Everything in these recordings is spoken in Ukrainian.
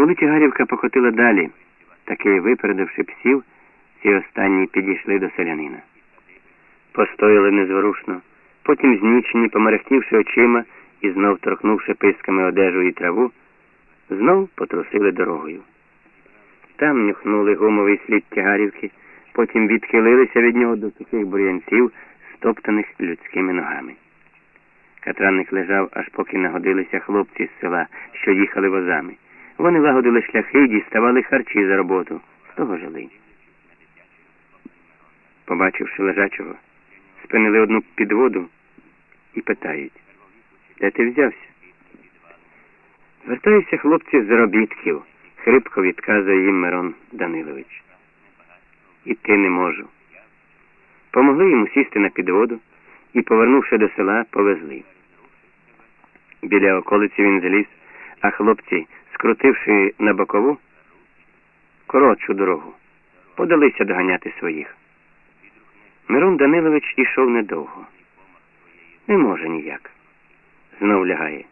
Коли Тягарівка покотила далі, таки випередивши псів, ці останні підійшли до селянина. Постояли незворушно, потім знічені, померехтівши очима і знов торкнувши писками одежу і траву, знов потрусили дорогою. Там нюхнули гумовий слід тягарівки, потім відхилилися від нього до сухих бур'янців, стоптаних людськими ногами. Катранник лежав, аж поки нагодилися хлопці з села, що їхали возами. Вони лагодили шляхи діставали харчі за роботу. З того жили. Побачивши лежачого, спинили одну підводу і питають, де ти взявся? Звертаються хлопці з заробітків, хрипко відказує їм Мирон Данилович. Іти не можу. Помогли йому сісти на підводу і, повернувши до села, повезли. Біля околиці він зліз, а хлопці, скрутивши на бокову коротшу дорогу, подалися доганяти своїх. Мирон Данилович ішов недовго. Не може ніяк. Знов лягає.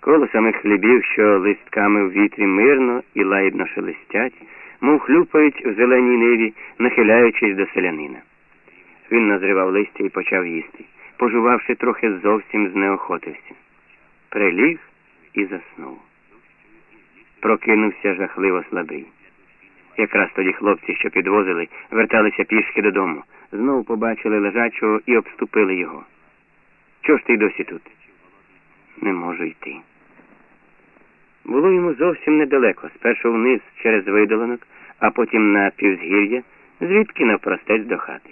Коло самих хлібів, що листками в вітрі мирно і лагідно шелестять, мов хлюпають в зеленій ниві, нахиляючись до селянина. Він назривав листя і почав їсти. Пожувавши трохи, зовсім знеохотився. Приліг і заснув. Прокинувся жахливо слабий. Якраз тоді хлопці, що підвозили, верталися пішки додому, знову побачили лежачого і обступили його. Чого ж ти й досі тут? Не можу йти. Було йому зовсім недалеко, спершу вниз через видоланок, а потім на півзгір'я, звідки навпростець до хати.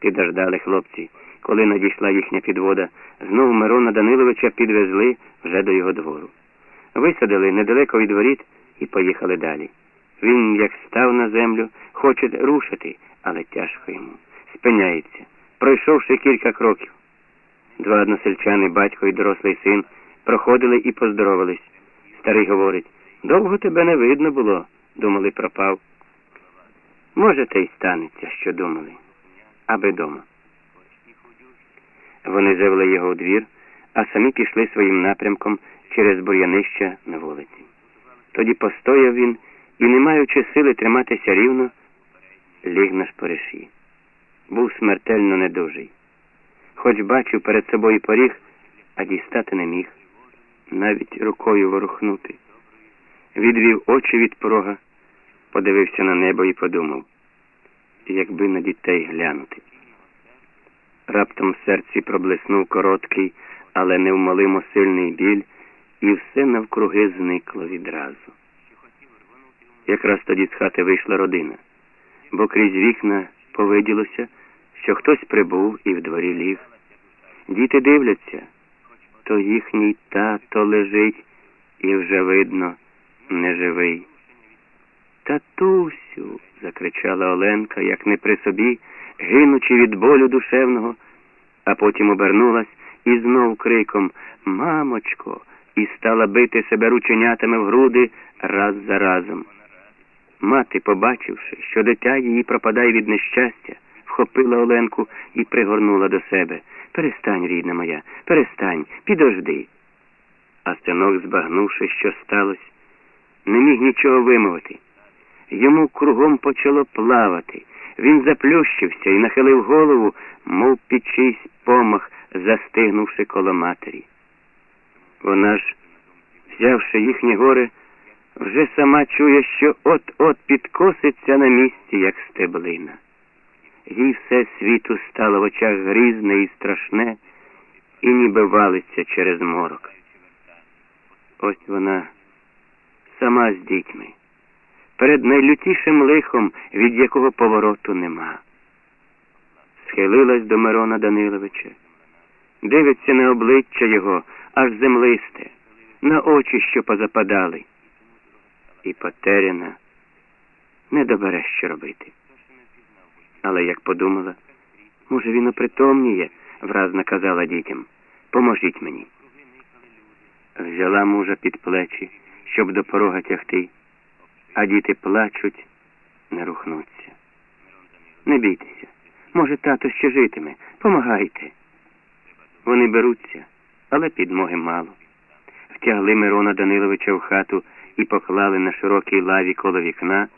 Підождали хлопці, коли надійшла їхня підвода, знову Мирона Даниловича підвезли вже до його двору. Висадили недалеко від воріт і поїхали далі. Він, як став на землю, хоче рушити, але тяжко йому. Спиняється, пройшовши кілька кроків. Два односельчани, батько і дорослий син, проходили і поздоровались. Старий говорить, довго тебе не видно було, думали, пропав. Може, те й станеться, що думали, аби дома. Вони завели його у двір, а самі пішли своїм напрямком через бур'янища на вулиці. Тоді постояв він і, не маючи сили триматися рівно, ліг на шпориші. Був смертельно недужий. Хоч бачив перед собою поріг, а дістати не міг, навіть рукою ворухнути. Відвів очі від порога, подивився на небо і подумав, якби на дітей глянути. Раптом в серці проблиснув короткий, але невмолимо сильний біль, і все навкруги зникло відразу. Якраз тоді з хати вийшла родина, бо крізь вікна повиділося, що хтось прибув і в дворі ліг. Діти дивляться, то їхній тато лежить і вже видно неживий. Татусю, закричала Оленка, як не при собі, гинучи від болю душевного, а потім обернулась і знов криком Мамочко, і стала бити себе рученятами в груди раз за разом. Мати, побачивши, що дитя її пропадає від нещастя, вхопила Оленку і пригорнула до себе. Перестань, рідна моя, перестань, підожди. А синок, збагнувши, що сталося, не міг нічого вимовити. Йому кругом почало плавати. Він заплющився і нахилив голову, мов під чийсь помах, застигнувши коло матері. Вона ж, взявши їхні гори, вже сама чує, що от-от підкоситься на місці, як стеблина. Їй все світу стало в очах грізне і страшне, і ніби валиться через морок. Ось вона сама з дітьми, перед найлютішим лихом, від якого повороту нема. Схилилась до Мирона Даниловича, дивиться на обличчя його, аж землисте, на очі, що позападали. І потеряна не добере, що робити. Але як подумала, може, він опритомніє, враз наказала дітям. Поможіть мені. Взяла мужа під плечі, щоб до порога тягти, а діти плачуть, не рухнуться. Не бійтеся. Може, тато ще житиме. Помагайте. Вони беруться, але підмоги мало. Втягли Мирона Даниловича в хату і поклали на широкій лаві коло вікна.